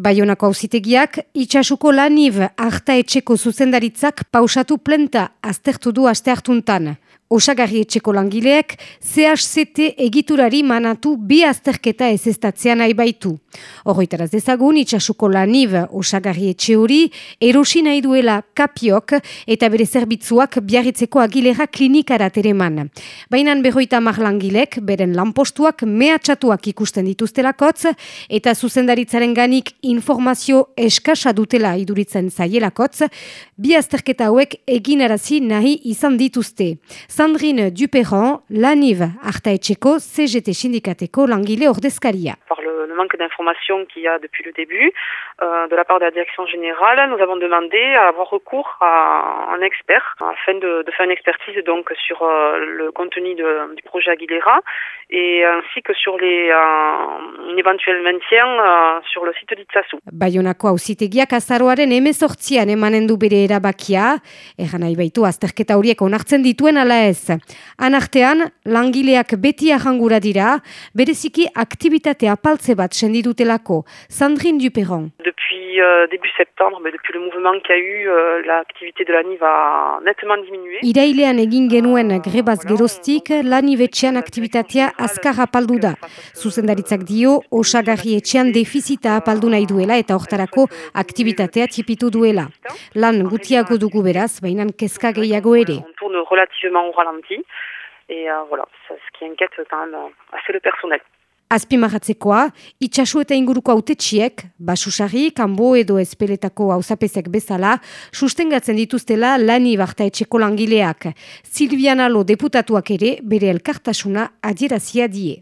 Baionako hausitegiak, itxasuko laniv harta etxeko zuzendaritzak pausatu plenta aztertu du aste hartuntan. Osagarri etxeko langileek, CHCT egiturari manatu bi azterketa ez nahi baitu. Horroitaraz dezagun, itxasuko laniv osagarri etxe hori, erosi nahi duela kapiok eta bere zerbitzuak biarritzeko agilera klinikara tereman. Bainan berroita mar langilek, beren lanpostuak mehatxatuak ikusten dituztelakotz, eta zuzendaritzaren ganik informazio eskasa dutela iduritzen zaielakotz, bi azterketa hauek eginarazi nahi izan dituzte. Sandrine Duperron, Laniv Artaetxeko CGT Sindikateko langile ordezkaria. Par le, le manque d'informations qu'il y a depuis le début, euh, de la part de la direction générale, nous avons demandé à avoir recours à un expert afin de, de faire une expertise donc sur euh, le contenu de, du projet Aguilera et ainsi que sur les euh, un éventuel maintien euh, sur le site d'Itzazu. Bayonako auzitegiak azaroaren emezortzian emanen du bere erabakia, egan nahi baitu azterketa horiek onartzen dituen ala ez. Anartean, langileak beti ahangura dira, bereziki aktivitate apaltze bat sendidutelako. Sandrine Duperron. Depuis euh, début septembre, mais depuis le mouvement qu'il y a eu, euh, l'activité de l'ANIV a nettement diminué. Irailean egin genuen grebaz geroztik, LANIV etxean aktivitatea azkar apaldu da. Zuzendaritzak dio, osagarri etxean defizita apaldu nahi duela eta hortarako aktivitatea tipitu duela. Lan gutiago dugu beraz, bainan kezka gehiago ere. Relativement au ralenti et euh, voilà, ça, ce qui inquiète quand même euh, assez le personnel. Azpimarratzekoa, itxasu eta inguruko autetxiek, basusarri, kanbo edo espeletako hauzapezek bezala, sustengatzen dituztela lani barta etxeko langileak. Silvianalo deputatuak ere bere elkartasuna adierazia die.